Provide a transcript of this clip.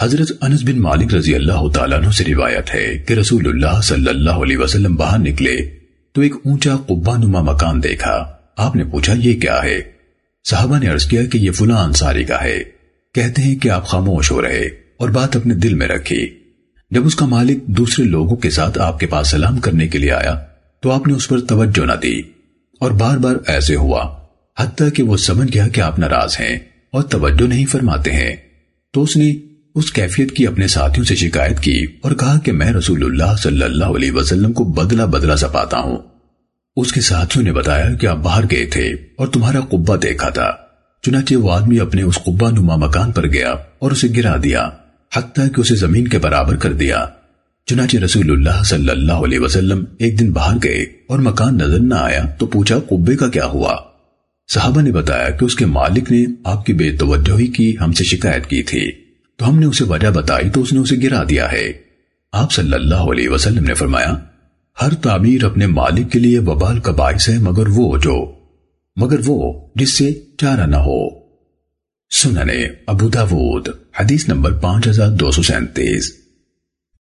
حضرت انس بن مالک رضی اللہ تعالیٰ عنہ سے روایت ہے کہ رسول اللہ صلی اللہ علیہ وسلم باہر نکلے تو ایک اونچا قبا نما مکان دیکھا۔ آپ نے پوچھا، یہ کیا ہے؟ صحابہ نے عرض کیا کہ یہ فلاں انصاری کا ہے۔ کہتے ہیں کہ آپ خاموش ہو رہے اور بات اپنے دل میں رکھی جب اس کا مالک دوسرے لوگوں کے ساتھ آپ کے پاس سلام کرنے کے لیے آیا تو آپ نے اس پر توجہ نہ دی اور بار بار ایسے ہوا۔ حتیٰ کہ وہ سمجھ گیا کہ آپ ناراض ہیں اور توجہ نہیں فرماتے ہیں۔ تو اس نے اس کیفیت کی اپنے ساتھیوں سے شکایت کی اور کہا کہ میں رسول اللہ صلی اللہ علیہ وسلم کو بدلہ بدلہ سا پاتا ہوں۔ اس کے ساتھیوں نے بتایا کہ آپ باہر گئے تھے اور تمہارا قبہ دیکھا تھا۔ چنانچہ وہ آدمی اپنے اس قبہ نما مکان پر گیا اور اسے گرا دیا، حتیٰ کہ اسے زمین کے برابر کر دیا۔ چنانچہ رسول اللہ صلی اللہ علیہ وسلم ایک دن باہر گئے اور مکان نظر نہ آیا تو پوچھا، قبے کا کیا ہوا؟ صحابہ نے بتایا کہ اس کے مالک نے آپ کی بے توجہی کی ہم سے شکایت کی تھی۔ تو ہم نے اسے وجہ بتائی تو اس نے اسے گرا دیا ہے۔ آپ صلی اللہ علیہ وسلم نے فرمایا، ہر تعمیر اپنے مالک کے لیے وبال کا باعث ہے، مگر وہ جو، مگر وہ جس سے چارہ نہ ہو۔ سننے ابو داود، حدیث نمبر پانچ ہزار دو سو سینتیس۔